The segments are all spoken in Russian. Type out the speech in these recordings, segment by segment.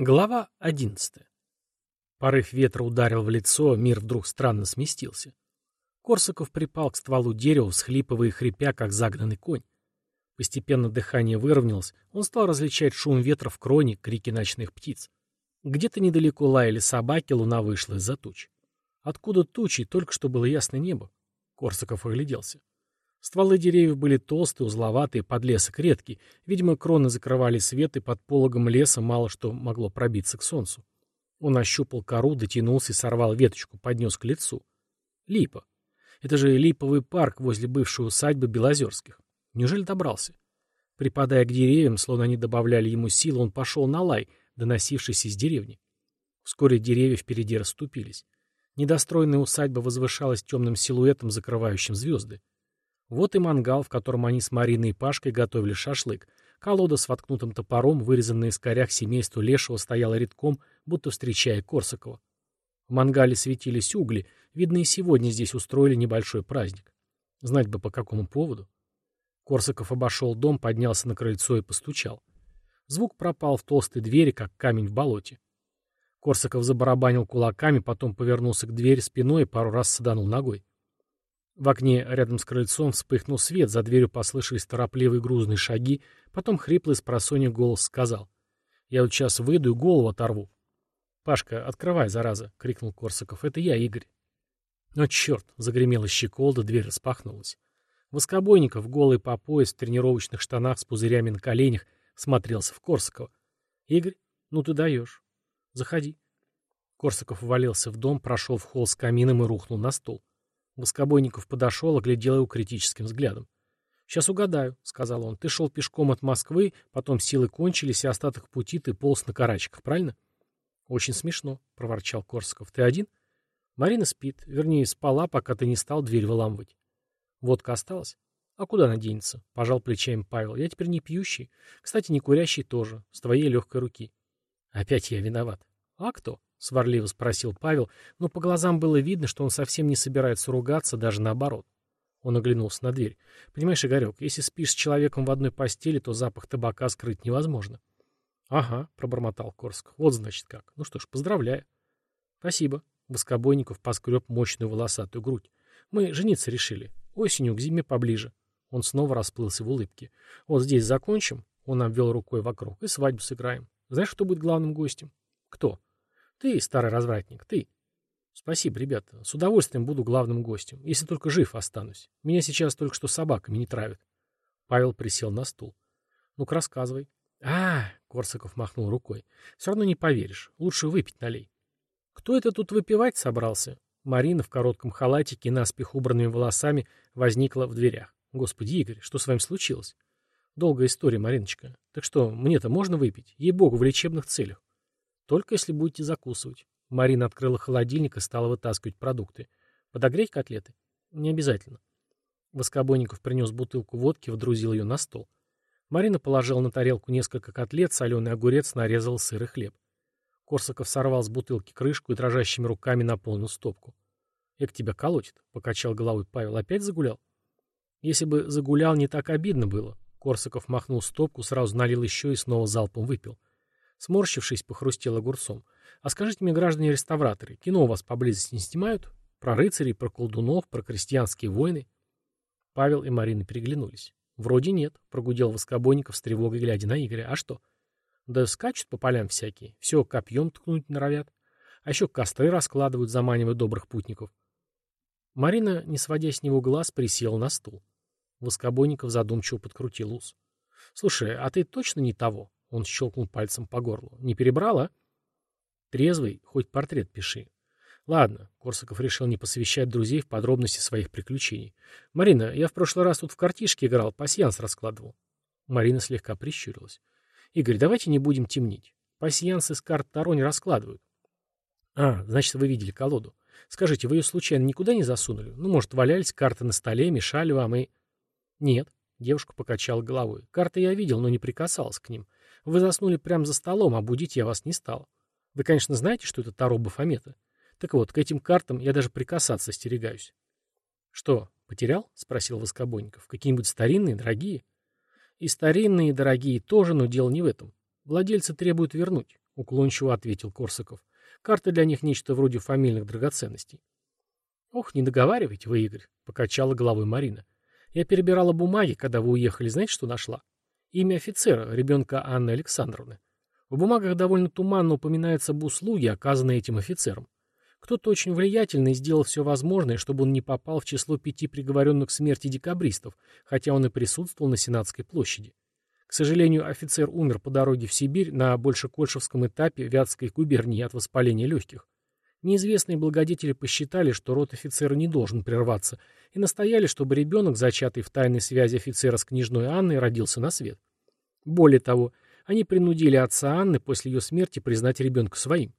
Глава одиннадцатая. Порыв ветра ударил в лицо, мир вдруг странно сместился. Корсаков припал к стволу дерева, всхлипывая и хрипя, как загнанный конь. Постепенно дыхание выровнялось, он стал различать шум ветра в кроне, крики ночных птиц. Где-то недалеко лаяли собаки, луна вышла из-за туч. Откуда тучи, только что было ясное небо. Корсаков огляделся. Стволы деревьев были толстые, узловатые, подлесок редкий. Видимо, кроны закрывали свет, и под пологом леса мало что могло пробиться к солнцу. Он ощупал кору, дотянулся и сорвал веточку, поднес к лицу. Липа. Это же липовый парк возле бывшей усадьбы Белозерских. Неужели добрался? Припадая к деревьям, словно они добавляли ему силы, он пошел на лай, доносившийся из деревни. Вскоре деревья впереди расступились. Недостроенная усадьба возвышалась темным силуэтом, закрывающим звезды. Вот и мангал, в котором они с Мариной и Пашкой готовили шашлык. Колода с воткнутым топором, вырезанная из корях семейства Лешего, стояла редком, будто встречая Корсакова. В мангале светились угли, видно, и сегодня здесь устроили небольшой праздник. Знать бы, по какому поводу. Корсаков обошел дом, поднялся на крыльцо и постучал. Звук пропал в толстой двери, как камень в болоте. Корсаков забарабанил кулаками, потом повернулся к двери спиной и пару раз саданул ногой. В окне рядом с крыльцом вспыхнул свет, за дверью послышались торопливые грузные шаги, потом хриплый с просонья голос сказал. «Я вот сейчас выйду и голову оторву». «Пашка, открывай, зараза!» — крикнул Корсаков. «Это я, Игорь». «О, черт!» — загремела щеколда, дверь распахнулась. Воскобойников, голый по пояс, в тренировочных штанах с пузырями на коленях, смотрелся в Корсакова. «Игорь, ну ты даешь. Заходи». Корсаков ввалился в дом, прошел в холл с камином и рухнул на стол. Воскобойников подошел, оглядел его критическим взглядом. «Сейчас угадаю», — сказал он. «Ты шел пешком от Москвы, потом силы кончились, и остаток пути ты полз на карачках, правильно?» «Очень смешно», — проворчал Корсаков. «Ты один?» «Марина спит. Вернее, спала, пока ты не стал дверь выламывать». «Водка осталась?» «А куда она денется?» — пожал плечами Павел. «Я теперь не пьющий. Кстати, не курящий тоже. С твоей легкой руки». «Опять я виноват». «А кто?» — сварливо спросил Павел, но по глазам было видно, что он совсем не собирается ругаться, даже наоборот. Он оглянулся на дверь. «Понимаешь, Игорек, если спишь с человеком в одной постели, то запах табака скрыть невозможно». «Ага», — пробормотал Корск. «Вот, значит, как. Ну что ж, поздравляю». «Спасибо». Воскобойников поскреб мощную волосатую грудь. «Мы жениться решили. Осенью к зиме поближе». Он снова расплылся в улыбке. «Вот здесь закончим». Он обвел рукой вокруг. «И свадьбу сыграем. Знаешь, кто будет главным гостем?» «Кто?» Ты, старый развратник, ты. Спасибо, ребята. С удовольствием буду главным гостем, если только жив останусь. Меня сейчас только что собаками не травят. Павел присел на стул. Ну-ка, рассказывай. А, Корсаков махнул рукой. Все равно не поверишь. Лучше выпить налей. Кто это тут выпивать собрался? Марина в коротком халатике и наспех убранными волосами возникла в дверях. Господи, Игорь, что с вами случилось? Долгая история, Мариночка. Так что, мне-то можно выпить? Ей-богу, в лечебных целях. Только если будете закусывать. Марина открыла холодильник и стала вытаскивать продукты. Подогреть котлеты? Не обязательно. Воскобойников принес бутылку водки, вдрузил ее на стол. Марина положила на тарелку несколько котлет, соленый огурец нарезал сыр и хлеб. Корсаков сорвал с бутылки крышку и дрожащими руками наполнил стопку. «Эк тебя колотит», — покачал головой Павел. «Опять загулял?» «Если бы загулял, не так обидно было». Корсаков махнул стопку, сразу налил еще и снова залпом выпил. Сморщившись, похрустел огурцом. «А скажите мне, граждане-реставраторы, кино у вас поблизости не снимают? Про рыцарей, про колдунов, про крестьянские войны?» Павел и Марина переглянулись. «Вроде нет», — прогудел Воскобойников с тревогой, глядя на Игоря. «А что?» «Да скачут по полям всякие. Все копьем ткнуть норовят. А еще костры раскладывают, заманивая добрых путников». Марина, не сводя с него глаз, присела на стул. Воскобойников задумчиво подкрутил ус. «Слушай, а ты точно не того?» Он щелкнул пальцем по горлу. «Не перебрала?» «Трезвый, хоть портрет пиши». «Ладно», — Корсаков решил не посвящать друзей в подробности своих приключений. «Марина, я в прошлый раз тут в картишке играл, пасьянс раскладывал». Марина слегка прищурилась. «Игорь, давайте не будем темнить. Пасьянсы с карт Таро не раскладывают». «А, значит, вы видели колоду. Скажите, вы ее случайно никуда не засунули? Ну, может, валялись карты на столе, мешали вам и...» «Нет», — девушка покачала головой. «Карты я видел, но не прикасалась к ним. Вы заснули прямо за столом, а будить я вас не стал. Вы, конечно, знаете, что это Таро Бафомета. Так вот, к этим картам я даже прикасаться остерегаюсь. — Что, потерял? — спросил Воскобойников. — Какие-нибудь старинные, дорогие? — И старинные, и дорогие тоже, но дело не в этом. Владельцы требуют вернуть. уклончиво ответил Корсаков. Карта для них нечто вроде фамильных драгоценностей. Ох, не договаривайте вы, Игорь, покачала головой Марина. Я перебирала бумаги, когда вы уехали, знаете, что нашла? Имя офицера, ребенка Анны Александровны. В бумагах довольно туманно упоминается об услуге, оказанной этим офицером. Кто-то очень влиятельный сделал все возможное, чтобы он не попал в число пяти приговоренных к смерти декабристов, хотя он и присутствовал на Сенатской площади. К сожалению, офицер умер по дороге в Сибирь на Большекольшевском этапе Вятской губернии от воспаления легких. Неизвестные благодетели посчитали, что род офицера не должен прерваться, и настояли, чтобы ребенок, зачатый в тайной связи офицера с княжной Анной, родился на свет. Более того, они принудили отца Анны после ее смерти признать ребенка своим.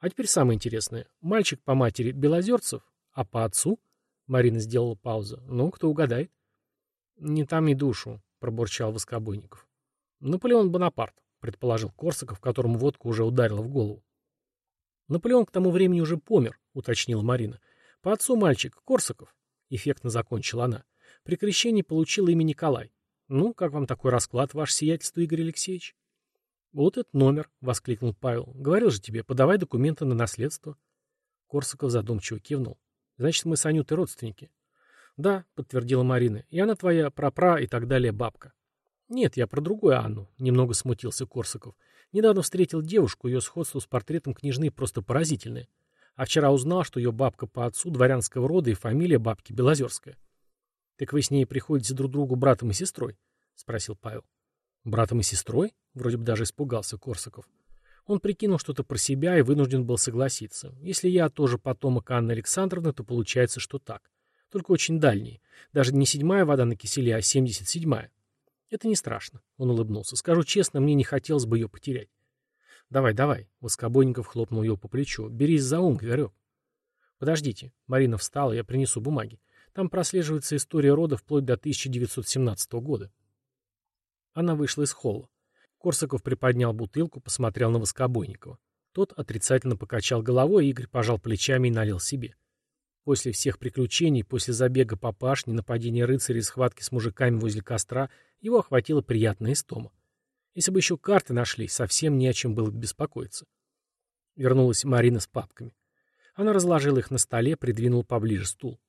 А теперь самое интересное. Мальчик по матери Белозерцев, а по отцу? Марина сделала паузу. Ну, кто угадает? Не там и душу, пробурчал Воскобойников. Наполеон Бонапарт, предположил Корсаков, которому водка уже ударила в голову. Наполеон к тому времени уже помер, уточнила Марина. По отцу мальчик, Корсаков. Эффектно закончила она. При крещении получил имя Николай. Ну, как вам такой расклад, ваше сиятельство, Игорь Алексеевич? Вот этот номер, воскликнул Павел. Говорил же тебе, подавай документы на наследство. Корсаков задумчиво кивнул. Значит, мы с Анютой родственники. Да, подтвердила Марина. И она твоя прапра и так далее бабка. Нет, я про другую Анну, немного смутился Корсаков. Недавно встретил девушку, ее сходство с портретом княжны просто поразительное. А вчера узнал, что ее бабка по отцу дворянского рода и фамилия бабки Белозерская. «Так вы с ней приходите друг другу братом и сестрой?» — спросил Павел. «Братом и сестрой?» — вроде бы даже испугался Корсаков. Он прикинул что-то про себя и вынужден был согласиться. Если я тоже потомок Анны Александровны, то получается, что так. Только очень дальний. Даже не седьмая вода на киселе, а семьдесят седьмая. «Это не страшно», — он улыбнулся. «Скажу честно, мне не хотелось бы ее потерять». «Давай, давай», — Воскобойников хлопнул ее по плечу. «Берись за ум, Игорек». «Подождите». Марина встала, я принесу бумаги. Там прослеживается история рода вплоть до 1917 года. Она вышла из холла. Корсаков приподнял бутылку, посмотрел на Воскобойникова. Тот отрицательно покачал головой, Игорь пожал плечами и налил себе. После всех приключений, после забега по пашне, нападения рыцарей и схватки с мужиками возле костра, его охватила приятная истома. Если бы еще карты нашли, совсем не о чем было бы беспокоиться. Вернулась Марина с папками. Она разложила их на столе, придвинула поближе стул.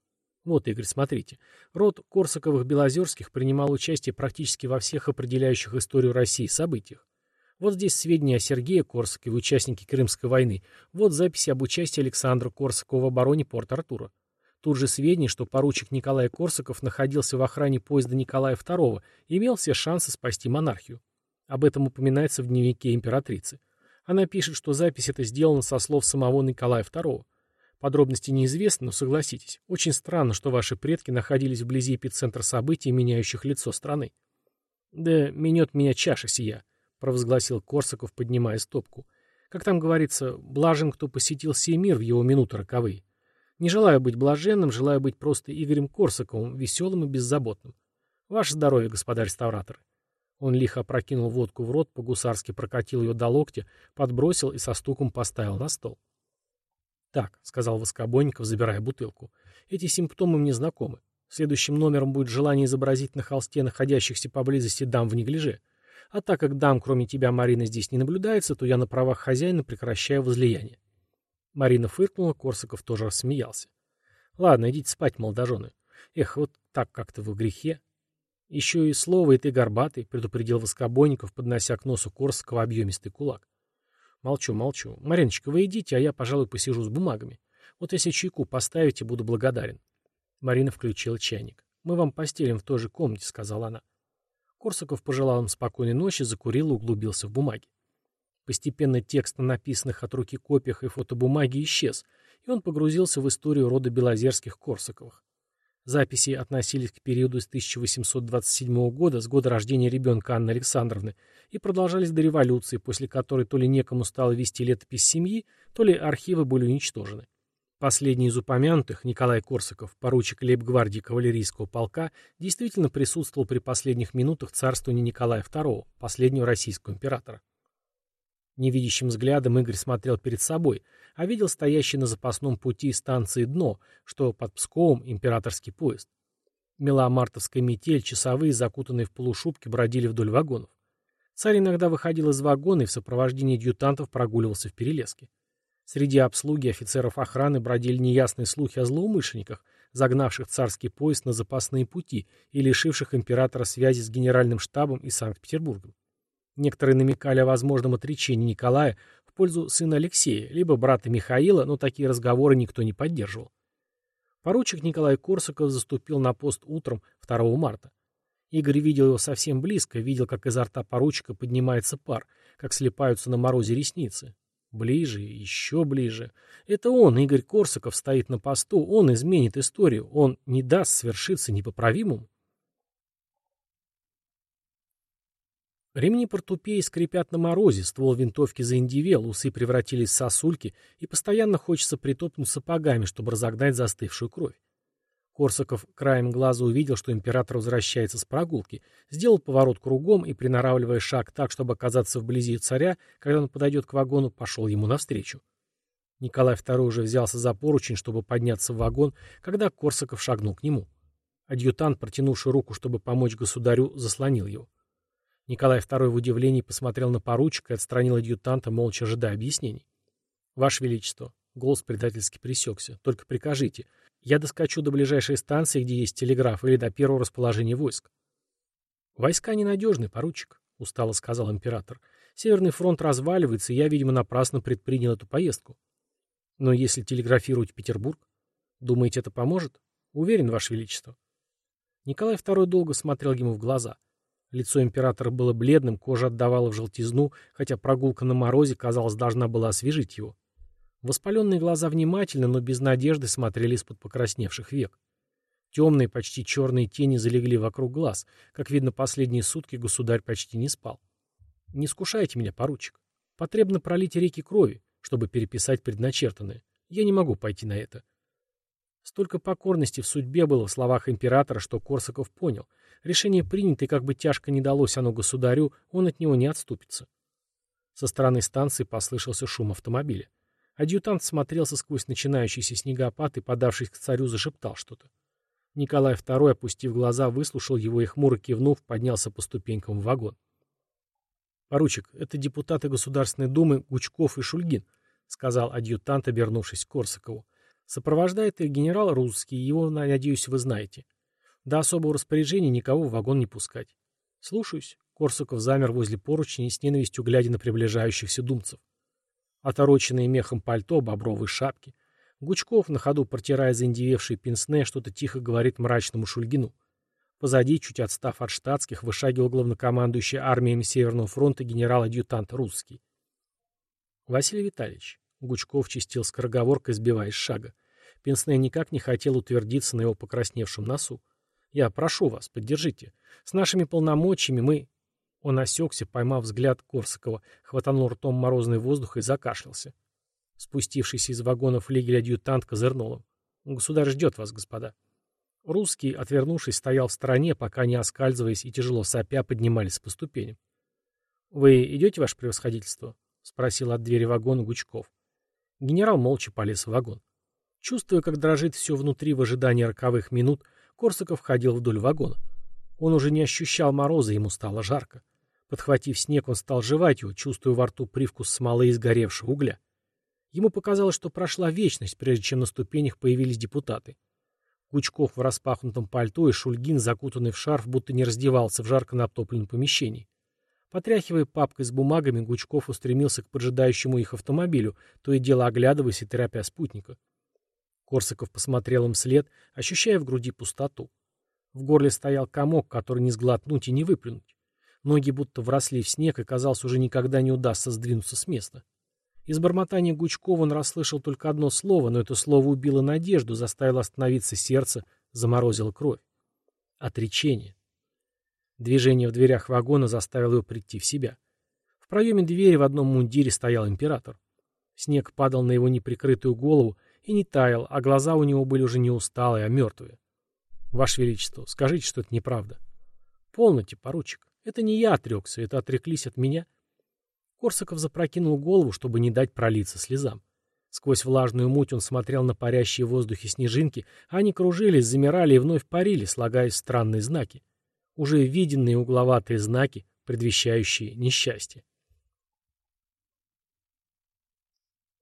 Вот, Игорь, смотрите. Род Корсаковых-Белозерских принимал участие практически во всех определяющих историю России событиях. Вот здесь сведения о Сергее Корсакове, участнике Крымской войны. Вот записи об участии Александра Корсакова в обороне Порт-Артура. Тут же сведения, что поручик Николай Корсаков находился в охране поезда Николая II и имел все шансы спасти монархию. Об этом упоминается в дневнике императрицы. Она пишет, что запись эта сделана со слов самого Николая II. Подробности неизвестны, но согласитесь, очень странно, что ваши предки находились вблизи эпицентра событий, меняющих лицо страны. Да минет меня чаша сия, провозгласил Корсаков, поднимая стопку. Как там говорится, блажен, кто посетил сей мир в его минуты роковые. Не желаю быть блаженным, желаю быть просто Игорем Корсаковым, веселым и беззаботным. Ваше здоровье, господа реставраторы. Он лихо опрокинул водку в рот, по-гусарски прокатил ее до локтя, подбросил и со стуком поставил на стол. «Так», — сказал Воскобойников, забирая бутылку, — «эти симптомы мне знакомы. Следующим номером будет желание изобразить на холсте находящихся поблизости дам в неглиже. А так как дам, кроме тебя, Марина, здесь не наблюдается, то я на правах хозяина прекращаю возлияние. Марина фыркнула, Корсаков тоже рассмеялся. Ладно, идите спать, молодожены. Эх, вот так как-то вы в грехе. Еще и слово, и ты горбатый, предупредил Воскобойников, поднося к носу Корсакова объемистый кулак. Молчу, молчу. Мариночка, вы идите, а я, пожалуй, посижу с бумагами. Вот если чайку поставите, буду благодарен. Марина включила чайник. Мы вам постелим в той же комнате, сказала она. Корсаков пожелал им спокойной ночи, закурил и углубился в бумаги. Постепенно текст на написанных от руки копиях и фотобумаги исчез, и он погрузился в историю рода Белозерских Корсаковых. Записи относились к периоду с 1827 года, с года рождения ребенка Анны Александровны, и продолжались до революции, после которой то ли некому стало вести летопись семьи, то ли архивы были уничтожены. Последний из упомянутых, Николай Корсаков, поручик лейб-гвардии кавалерийского полка, действительно присутствовал при последних минутах царствования Николая II, последнего российского императора. Невидящим взглядом Игорь смотрел перед собой, а видел стоящий на запасном пути станции «Дно», что под Псковом императорский поезд. Мела мартовская метель, часовые, закутанные в полушубки, бродили вдоль вагонов. Царь иногда выходил из вагона и в сопровождении адъютантов прогуливался в перелеске. Среди обслуги офицеров охраны бродили неясные слухи о злоумышленниках, загнавших царский поезд на запасные пути и лишивших императора связи с генеральным штабом и Санкт-Петербургом. Некоторые намекали о возможном отречении Николая в пользу сына Алексея, либо брата Михаила, но такие разговоры никто не поддерживал. Поручик Николай Корсаков заступил на пост утром 2 марта. Игорь видел его совсем близко, видел, как изо рта поручика поднимается пар, как слепаются на морозе ресницы. Ближе, еще ближе. Это он, Игорь Корсаков, стоит на посту, он изменит историю, он не даст свершиться непоправимому. Ремни портупеи скрипят на морозе, ствол винтовки заиндивел, усы превратились в сосульки, и постоянно хочется притопнуть сапогами, чтобы разогнать застывшую кровь. Корсаков краем глаза увидел, что император возвращается с прогулки, сделал поворот кругом и, приноравливая шаг так, чтобы оказаться вблизи царя, когда он подойдет к вагону, пошел ему навстречу. Николай II уже взялся за поручень, чтобы подняться в вагон, когда Корсаков шагнул к нему. Адъютант, протянувший руку, чтобы помочь государю, заслонил его. Николай II в удивлении посмотрел на поручика и отстранил адъютанта, молча ожидая объяснений. «Ваше Величество», — голос предательски пресекся, — «только прикажите. Я доскочу до ближайшей станции, где есть телеграф, или до первого расположения войск». «Войска ненадежны, поручик», — устало сказал император. «Северный фронт разваливается, и я, видимо, напрасно предпринял эту поездку. Но если телеграфировать Петербург, думаете, это поможет? Уверен, Ваше Величество». Николай II долго смотрел ему в глаза. Лицо императора было бледным, кожа отдавала в желтизну, хотя прогулка на морозе, казалось, должна была освежить его. Воспаленные глаза внимательно, но без надежды смотрели из-под покрасневших век. Темные, почти черные тени залегли вокруг глаз. Как видно, последние сутки государь почти не спал. «Не скушайте меня, поручик. Потребно пролить реки крови, чтобы переписать предначертанное. Я не могу пойти на это». Столько покорности в судьбе было в словах императора, что Корсаков понял. Решение принято, и как бы тяжко не далось оно государю, он от него не отступится. Со стороны станции послышался шум автомобиля. Адъютант смотрелся сквозь начинающийся снегопад и, подавшись к царю, зашептал что-то. Николай II, опустив глаза, выслушал его и, хмуро кивнув, поднялся по ступенькам в вагон. «Поручик, это депутаты Государственной Думы Гучков и Шульгин», — сказал адъютант, обернувшись к Корсакову. Сопровождает их генерал русский, его, надеюсь, вы знаете. До особого распоряжения никого в вагон не пускать. Слушаюсь. Корсаков замер возле поручня, с ненавистью глядя на приближающихся думцев. Отороченные мехом пальто, бобровые шапки. Гучков, на ходу протирая заиндевевшие пенсне, что-то тихо говорит мрачному Шульгину. Позади, чуть отстав от штатских, вышагивал главнокомандующий армиями Северного фронта генерал-адъютант Русский. Василий Витальевич, Гучков чистил скороговоркой, сбиваясь шага. Пенсне никак не хотел утвердиться на его покрасневшем носу. «Я прошу вас, поддержите. С нашими полномочиями мы...» Он осекся, поймав взгляд Корсакова, хватанул ртом морозный воздух и закашлялся. Спустившийся из вагона флигель-адъютант козырнул им. «Государь ждет вас, господа». Русский, отвернувшись, стоял в стороне, пока не оскальзываясь и тяжело сопя поднимались по ступеням. «Вы идете, ваше превосходительство?» — спросил от двери вагона Гучков. Генерал молча полез в вагон. Чувствуя, как дрожит все внутри в ожидании роковых минут, Корсаков ходил вдоль вагона. Он уже не ощущал мороза, ему стало жарко. Подхватив снег, он стал жевать его, чувствуя во рту привкус смолы и сгоревшего угля. Ему показалось, что прошла вечность, прежде чем на ступенях появились депутаты. Кучков в распахнутом пальто и Шульгин, закутанный в шарф, будто не раздевался в жарко натопленном помещении. Потряхивая папкой с бумагами, Гучков устремился к поджидающему их автомобилю, то и дело оглядываясь и торопя спутника. Корсаков посмотрел им след, ощущая в груди пустоту. В горле стоял комок, который не сглотнуть и не выплюнуть. Ноги будто вросли в снег, и, казалось, уже никогда не удастся сдвинуться с места. Из бормотания Гучкова он расслышал только одно слово, но это слово убило надежду, заставило остановиться сердце, заморозило кровь. Отречение. Движение в дверях вагона заставило его прийти в себя. В проеме двери в одном мундире стоял император. Снег падал на его неприкрытую голову и не таял, а глаза у него были уже не усталые, а мертвые. «Ваше Величество, скажите, что это неправда». «Полноте, поручик. Это не я отрекся, это отреклись от меня». Корсаков запрокинул голову, чтобы не дать пролиться слезам. Сквозь влажную муть он смотрел на парящие в воздухе снежинки, а они кружились, замирали и вновь парили, слагаясь странные знаки. Уже виденные угловатые знаки предвещающие несчастье.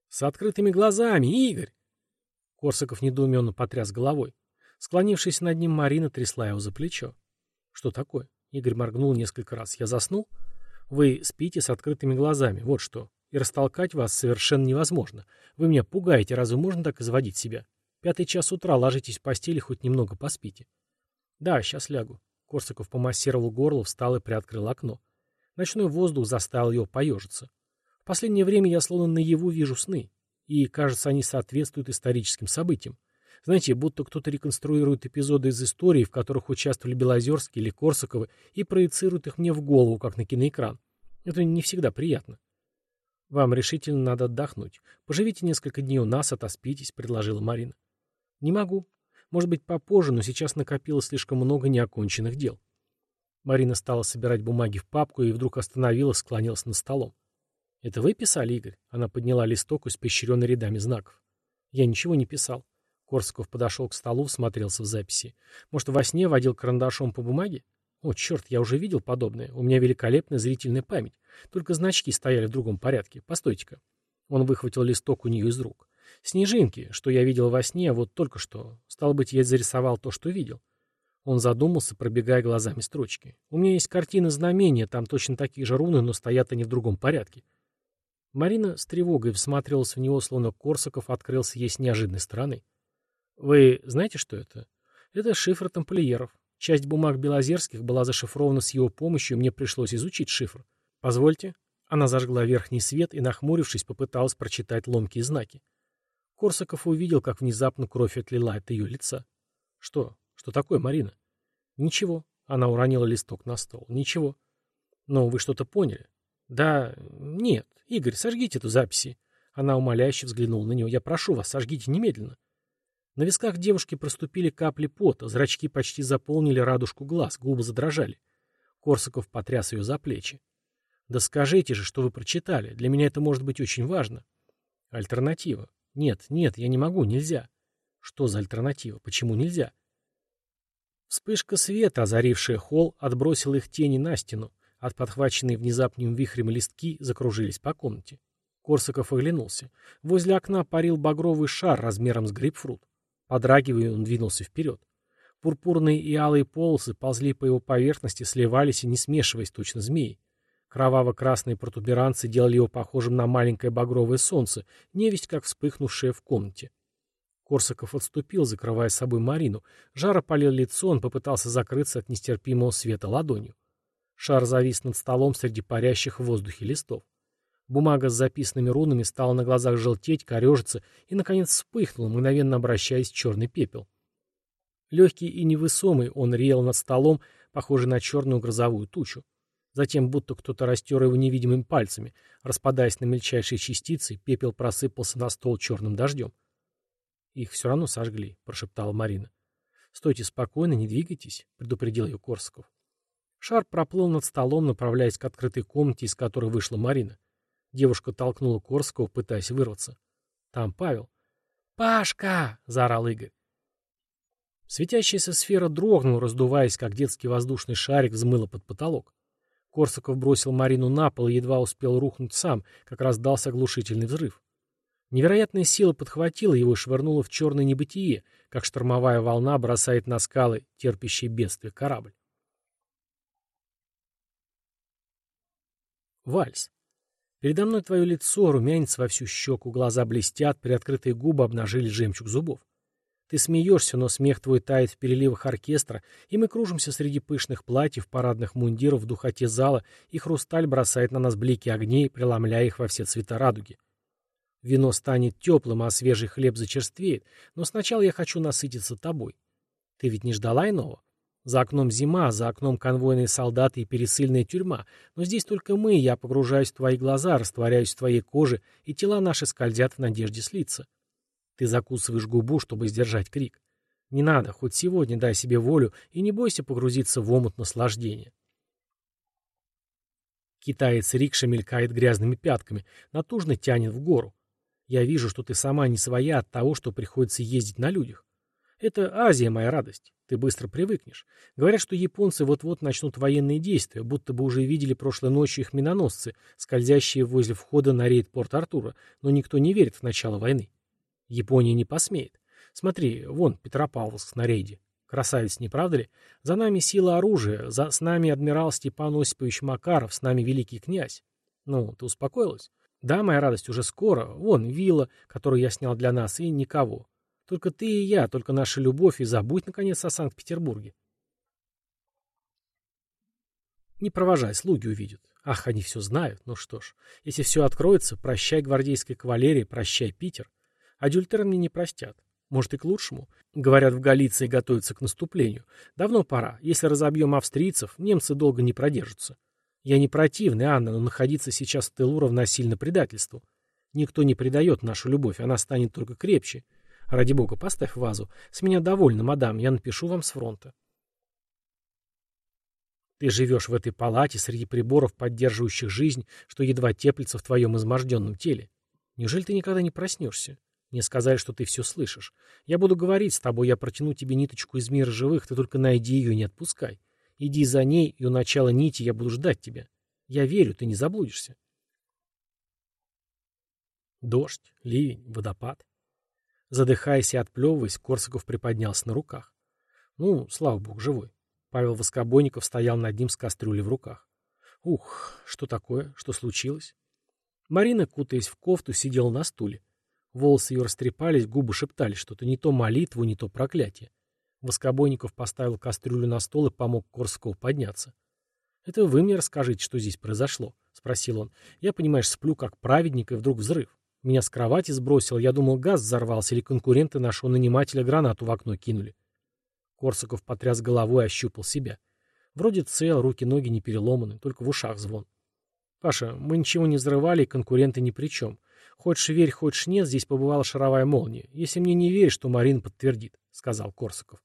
«С открытыми глазами, Игорь!» Корсаков недоуменно потряс головой. Склонившись над ним, Марина трясла его за плечо. «Что такое?» Игорь моргнул несколько раз. «Я заснул?» «Вы спите с открытыми глазами, вот что. И растолкать вас совершенно невозможно. Вы меня пугаете, разве можно так изводить себя? Пятый час утра, ложитесь в постели, хоть немного поспите». «Да, сейчас лягу». Корсаков помассировал горло, встал и приоткрыл окно. Ночной воздух заставил его поежиться. В последнее время я словно наяву вижу сны, и, кажется, они соответствуют историческим событиям. Знаете, будто кто-то реконструирует эпизоды из истории, в которых участвовали Белозерские или Корсаковы, и проецирует их мне в голову, как на киноэкран. Это не всегда приятно. Вам решительно надо отдохнуть. Поживите несколько дней у нас, отоспитесь, предложила Марина. Не могу. Может быть, попозже, но сейчас накопилось слишком много неоконченных дел. Марина стала собирать бумаги в папку и вдруг остановилась, склонилась над столом. «Это вы писали, Игорь?» Она подняла листок, испещренный рядами знаков. «Я ничего не писал». Корсаков подошел к столу, всмотрелся в записи. «Может, во сне водил карандашом по бумаге?» «О, черт, я уже видел подобное. У меня великолепная зрительная память. Только значки стояли в другом порядке. Постойте-ка». Он выхватил листок у нее из рук. «Снежинки, что я видел во сне, вот только что. Стало быть, я зарисовал то, что видел». Он задумался, пробегая глазами строчки. «У меня есть картины знамения, там точно такие же руны, но стоят они в другом порядке. Марина с тревогой всматривалась в него, словно Корсаков открылся ей с неожиданной стороны. «Вы знаете, что это?» «Это шифр тамплиеров. Часть бумаг Белозерских была зашифрована с его помощью, и мне пришлось изучить шифр. Позвольте». Она зажгла верхний свет и, нахмурившись, попыталась прочитать ломкие знаки. Корсаков увидел, как внезапно кровь отлила от ее лица. «Что? Что такое, Марина?» «Ничего». Она уронила листок на стол. «Ничего». «Но вы что-то поняли?» «Да... нет. Игорь, сожгите эту записи». Она умоляюще взглянула на него. «Я прошу вас, сожгите немедленно». На висках девушки проступили капли пота, зрачки почти заполнили радужку глаз, губы задрожали. Корсаков потряс ее за плечи. «Да скажите же, что вы прочитали. Для меня это может быть очень важно». «Альтернатива. Нет, нет, я не могу, нельзя». «Что за альтернатива? Почему нельзя?» Вспышка света, озарившая холл, отбросила их тени на стену. От подхваченной внезапным вихрем листки закружились по комнате. Корсаков оглянулся. Возле окна парил багровый шар размером с грейпфрут. Подрагивая, он двинулся вперед. Пурпурные и алые полосы ползли по его поверхности, сливались и не смешиваясь, точно змеи. Кроваво-красные протуберанцы делали его похожим на маленькое багровое солнце, невесть как вспыхнувшее в комнате. Корсаков отступил, закрывая с собой Марину. Жар опалил лицо, он попытался закрыться от нестерпимого света ладонью. Шар завис над столом среди парящих в воздухе листов. Бумага с записанными рунами стала на глазах желтеть, корежиться и, наконец, вспыхнула, мгновенно обращаясь в черный пепел. Легкий и невысомый он реял над столом, похожий на черную грозовую тучу. Затем, будто кто-то растер его невидимыми пальцами, распадаясь на мельчайшие частицы, пепел просыпался на стол черным дождем. «Их все равно сожгли», — прошептала Марина. «Стойте спокойно, не двигайтесь», — предупредил ее Корсаков. Шар проплыл над столом, направляясь к открытой комнате, из которой вышла Марина. Девушка толкнула Корского, пытаясь вырваться. Там Павел. «Пашка!» — заорал Игорь. Светящаяся сфера дрогнула, раздуваясь, как детский воздушный шарик взмыла под потолок. Корсаков бросил Марину на пол и едва успел рухнуть сам, как раздался оглушительный взрыв. Невероятная сила подхватила его и швырнула в черное небытие, как штормовая волна бросает на скалы терпящий бедствие корабль. Вальс. Передо мной твое лицо, румянец во всю щеку, глаза блестят, приоткрытые губы обнажили жемчуг зубов. Ты смеешься, но смех твой тает в переливах оркестра, и мы кружимся среди пышных платьев, парадных мундиров в духоте зала, и хрусталь бросает на нас блики огней, преломляя их во все цвета радуги. Вино станет теплым, а свежий хлеб зачерствеет, но сначала я хочу насытиться тобой. Ты ведь не ждала иного? За окном зима, за окном конвойные солдаты и пересыльная тюрьма. Но здесь только мы, я погружаюсь в твои глаза, растворяюсь в твоей коже, и тела наши скользят в надежде слиться. Ты закусываешь губу, чтобы сдержать крик. Не надо, хоть сегодня дай себе волю и не бойся погрузиться в омут наслаждения. Китаец рикша мелькает грязными пятками, натужно тянет в гору. Я вижу, что ты сама не своя от того, что приходится ездить на людях. Это Азия, моя радость. Ты быстро привыкнешь. Говорят, что японцы вот-вот начнут военные действия, будто бы уже видели прошлой ночью их миноносцы, скользящие возле входа на рейд Порт-Артура, но никто не верит в начало войны. Япония не посмеет. Смотри, вон Петропавловск на рейде. Красавец, не правда ли? За нами сила оружия, за, с нами адмирал Степан Осипович Макаров, с нами великий князь. Ну, ты успокоилась? Да, моя радость, уже скоро. Вон, вилла, которую я снял для нас, и никого. Только ты и я, только наша любовь, и забудь, наконец, о Санкт-Петербурге. Не провожай, слуги увидят. Ах, они все знают. Ну что ж, если все откроется, прощай гвардейской кавалерии, прощай Питер. Адюльтеры мне не простят. Может, и к лучшему. Говорят, в Галиции готовятся к наступлению. Давно пора. Если разобьем австрийцев, немцы долго не продержатся. Я не противный, Анна, но находиться сейчас в тылу равносильно предательству. Никто не предает нашу любовь, она станет только крепче. Ради бога, поставь вазу. С меня довольно, мадам, я напишу вам с фронта. Ты живешь в этой палате среди приборов, поддерживающих жизнь, что едва теплится в твоем изможденном теле. Неужели ты никогда не проснешься? Мне сказали, что ты все слышишь. Я буду говорить с тобой, я протяну тебе ниточку из мира живых, ты только найди ее и не отпускай. Иди за ней, и у начала нити я буду ждать тебя. Я верю, ты не заблудишься. Дождь, ливень, водопад. Задыхаясь и отплевываясь, Корсаков приподнялся на руках. Ну, слава богу, живой. Павел Воскобойников стоял над ним с кастрюлей в руках. Ух, что такое? Что случилось? Марина, кутаясь в кофту, сидела на стуле. Волосы ее растрепались, губы шептали что-то, не то молитву, не то проклятие. Воскобойников поставил кастрюлю на стол и помог Корсакову подняться. «Это вы мне расскажите, что здесь произошло?» — спросил он. «Я, понимаешь, сплю как праведник, и вдруг взрыв. Меня с кровати сбросил, я думал, газ взорвался, или конкуренты нашего нанимателя гранату в окно кинули». Корсаков потряс головой и ощупал себя. Вроде цел, руки-ноги не переломаны, только в ушах звон. «Паша, мы ничего не взрывали, и конкуренты ни при чем. Хочешь верь, хочешь нет, здесь побывала шаровая молния. Если мне не веришь, то Марин подтвердит», — сказал Корсаков.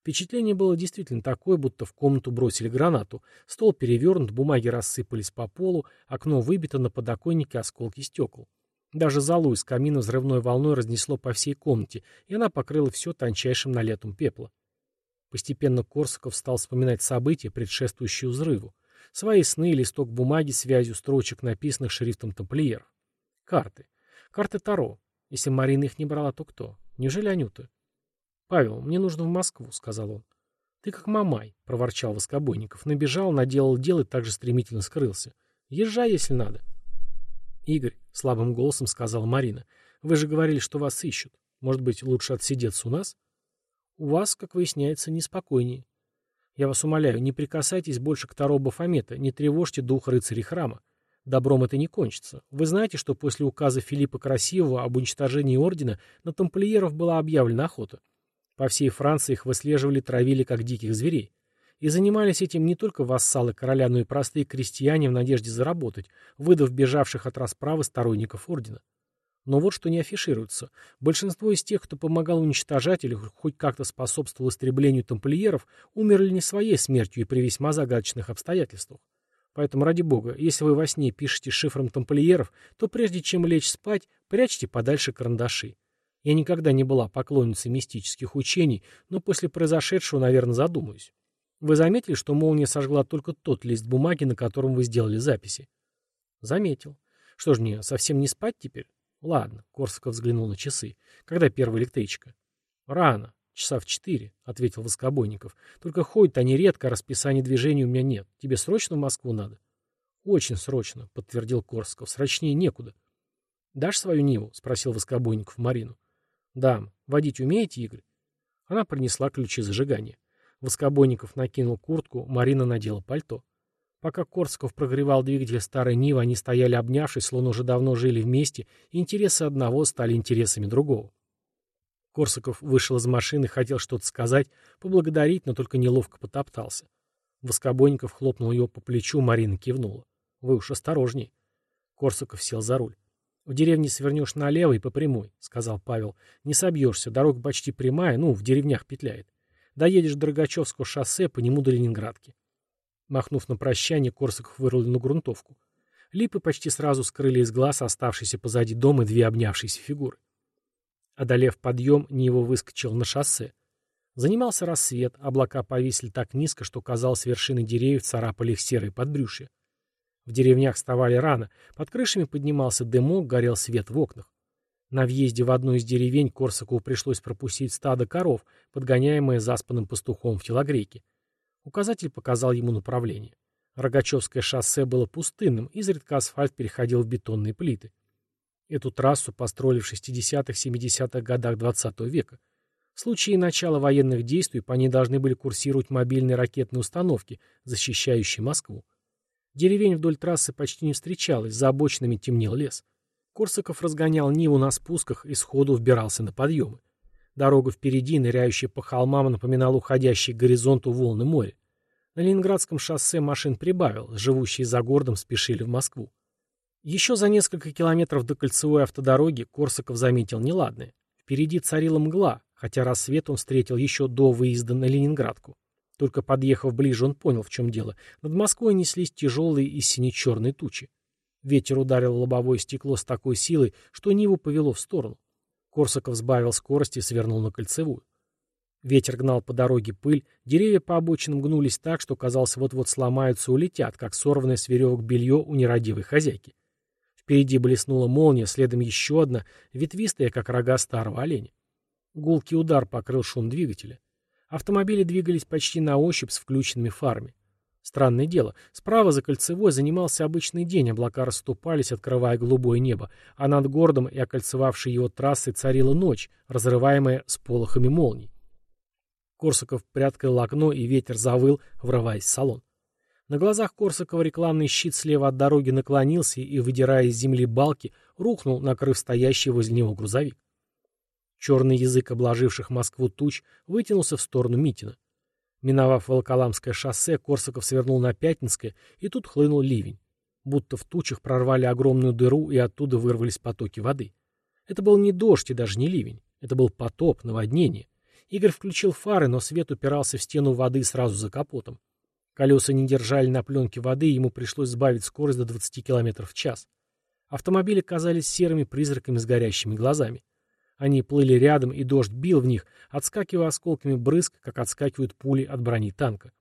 Впечатление было действительно такое, будто в комнату бросили гранату. Стол перевернут, бумаги рассыпались по полу, окно выбито, на подоконнике осколки стекол. Даже залу из камина взрывной волной разнесло по всей комнате, и она покрыла все тончайшим налетом пепла. Постепенно Корсаков стал вспоминать события, предшествующие взрыву. Свои сны, листок бумаги связью строчек, написанных шрифтом тамплиеров. Карты. Карты Таро. Если Марина их не брала, то кто? Неужели Анюта? «Павел, мне нужно в Москву», — сказал он. «Ты как мамай», — проворчал Воскобойников. Набежал, наделал дел и так же стремительно скрылся. «Езжай, если надо». «Игорь», — слабым голосом сказала Марина, — «вы же говорили, что вас ищут. Может быть, лучше отсидеться у нас?» «У вас, как выясняется, неспокойнее. Я вас умоляю, не прикасайтесь больше к Таро Бафомета, не тревожьте дух рыцарей храма. Добром это не кончится. Вы знаете, что после указа Филиппа Красивого об уничтожении ордена на тамплиеров была объявлена охота. По всей Франции их выслеживали, травили, как диких зверей. И занимались этим не только вассалы короля, но и простые крестьяне в надежде заработать, выдав бежавших от расправы сторонников ордена. Но вот что не афишируется. Большинство из тех, кто помогал уничтожать или хоть как-то способствовал истреблению тамплиеров, умерли не своей смертью и при весьма загадочных обстоятельствах. Поэтому, ради бога, если вы во сне пишете шифром тамплиеров, то прежде чем лечь спать, прячьте подальше карандаши. Я никогда не была поклонницей мистических учений, но после произошедшего, наверное, задумаюсь. Вы заметили, что молния сожгла только тот лист бумаги, на котором вы сделали записи? Заметил. Что ж мне, совсем не спать теперь? Ладно, Корсаков взглянул на часы. Когда первая электричка? Рано. Часа в четыре, ответил Воскобойников. Только ходят они редко, а расписания движения у меня нет. Тебе срочно в Москву надо? Очень срочно, подтвердил Корсаков. Срочнее некуда. Дашь свою Ниву? Спросил Воскобойников Марину. «Да. Водить умеете, Игорь?» Она принесла ключи зажигания. Воскобойников накинул куртку, Марина надела пальто. Пока Корсков прогревал двигатель старой Нивы, они стояли обнявшись, словно уже давно жили вместе, и интересы одного стали интересами другого. Корсаков вышел из машины, хотел что-то сказать, поблагодарить, но только неловко потоптался. Воскобойников хлопнул его по плечу, Марина кивнула. «Вы уж осторожней». Корсаков сел за руль. «В деревне свернешь налево и по прямой», — сказал Павел. «Не собьешься, дорога почти прямая, ну, в деревнях петляет. Доедешь до Рогачевского шоссе, по нему до Ленинградки». Махнув на прощание, Корсаков вырулил на грунтовку. Липы почти сразу скрыли из глаз оставшиеся позади дома две обнявшиеся фигуры. Одолев подъем, Нива выскочил на шоссе. Занимался рассвет, облака повисли так низко, что, казалось, вершины деревьев царапали их серые подбрюшья. В деревнях вставали рано, под крышами поднимался дымок, горел свет в окнах. На въезде в одну из деревень Корсакову пришлось пропустить стадо коров, подгоняемое заспанным пастухом в телогрейке. Указатель показал ему направление. Рогачевское шоссе было пустынным, изредка асфальт переходил в бетонные плиты. Эту трассу построили в 60-70-х годах XX -го века. В случае начала военных действий по ней должны были курсировать мобильные ракетные установки, защищающие Москву. Деревень вдоль трассы почти не встречалось, за обочинами темнел лес. Корсаков разгонял Ниву на спусках и сходу вбирался на подъемы. Дорога впереди, ныряющая по холмам, напоминала уходящий к горизонту волны моря. На Ленинградском шоссе машин прибавил, живущие за городом спешили в Москву. Еще за несколько километров до кольцевой автодороги Корсаков заметил неладное. Впереди царила мгла, хотя рассвет он встретил еще до выезда на Ленинградку. Только подъехав ближе, он понял, в чем дело. Над Москвой неслись тяжелые и сине-черные тучи. Ветер ударил в лобовое стекло с такой силой, что Ниву повело в сторону. Корсаков сбавил скорость и свернул на кольцевую. Ветер гнал по дороге пыль, деревья по обочинам гнулись так, что, казалось, вот-вот сломаются и улетят, как сорванное с веревок белье у нерадивой хозяйки. Впереди блеснула молния, следом еще одна, ветвистая, как рога старого оленя. Гулкий удар покрыл шум двигателя. Автомобили двигались почти на ощупь с включенными фарами. Странное дело, справа за кольцевой занимался обычный день, облака расступались, открывая голубое небо, а над городом и окольцевавшей его трассой царила ночь, разрываемая сполохами молний. Корсаков приоткрыл окно, и ветер завыл, врываясь в салон. На глазах Корсакова рекламный щит слева от дороги наклонился и, выдирая из земли балки, рухнул, накрыв стоящий возле него грузовик. Черный язык обложивших Москву туч вытянулся в сторону Митина. Миновав Волоколамское шоссе, Корсаков свернул на Пятницкое, и тут хлынул ливень. Будто в тучах прорвали огромную дыру, и оттуда вырвались потоки воды. Это был не дождь и даже не ливень. Это был потоп, наводнение. Игорь включил фары, но свет упирался в стену воды сразу за капотом. Колеса не держали на пленке воды, и ему пришлось сбавить скорость до 20 км в час. Автомобили казались серыми призраками с горящими глазами. Они плыли рядом, и дождь бил в них, отскакивая осколками брызг, как отскакивают пули от брони танка.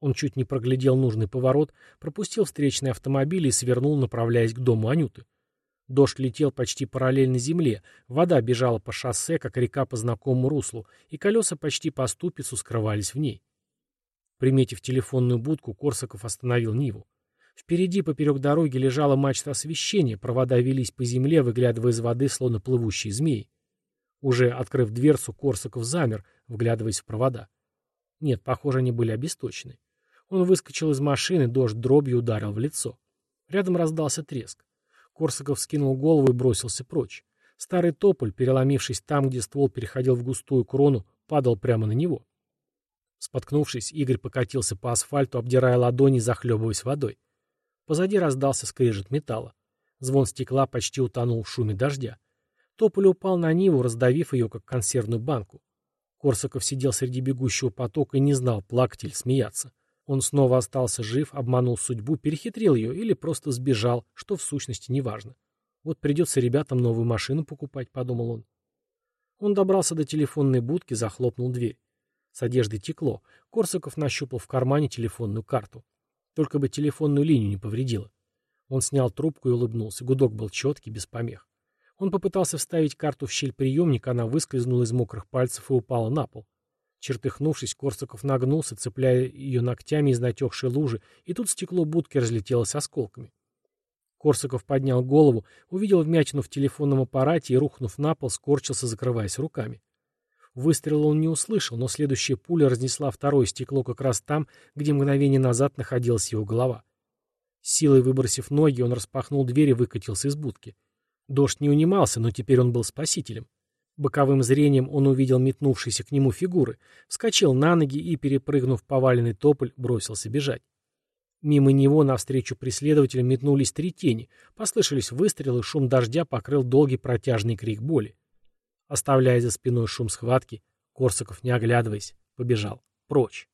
Он чуть не проглядел нужный поворот, пропустил встречный автомобиль и свернул, направляясь к дому Анюты. Дождь летел почти параллельно земле, вода бежала по шоссе, как река по знакомому руслу, и колеса почти по ступицу скрывались в ней. Приметив телефонную будку, Корсаков остановил Ниву. Впереди, поперек дороги, лежала мачта освещения, провода велись по земле, выглядывая из воды, словно плывущие змеи. Уже открыв дверцу, Корсаков замер, вглядываясь в провода. Нет, похоже, они были обесточены. Он выскочил из машины, дождь дробью ударил в лицо. Рядом раздался треск. Корсаков скинул голову и бросился прочь. Старый тополь, переломившись там, где ствол переходил в густую крону, падал прямо на него. Споткнувшись, Игорь покатился по асфальту, обдирая ладони, захлебываясь водой. Позади раздался скрежет металла. Звон стекла почти утонул в шуме дождя. Тополь упал на Ниву, раздавив ее, как консервную банку. Корсаков сидел среди бегущего потока и не знал, плакать или смеяться. Он снова остался жив, обманул судьбу, перехитрил ее или просто сбежал, что в сущности не важно. Вот придется ребятам новую машину покупать, подумал он. Он добрался до телефонной будки, захлопнул дверь. С одежды текло. Корсаков нащупал в кармане телефонную карту. Только бы телефонную линию не повредило. Он снял трубку и улыбнулся. Гудок был четкий, без помех. Он попытался вставить карту в щель приемника, она выскользнула из мокрых пальцев и упала на пол. Чертыхнувшись, Корсаков нагнулся, цепляя ее ногтями из натекшей лужи, и тут стекло будки разлетелось осколками. Корсаков поднял голову, увидел вмятину в телефонном аппарате и, рухнув на пол, скорчился, закрываясь руками. Выстрела он не услышал, но следующая пуля разнесла второе стекло как раз там, где мгновение назад находилась его голова. силой выбросив ноги, он распахнул дверь и выкатился из будки. Дождь не унимался, но теперь он был спасителем. Боковым зрением он увидел метнувшиеся к нему фигуры, вскочил на ноги и, перепрыгнув поваленный тополь, бросился бежать. Мимо него навстречу преследователям метнулись три тени, послышались выстрелы, шум дождя покрыл долгий протяжный крик боли. Оставляя за спиной шум схватки, Корсаков, не оглядываясь, побежал прочь.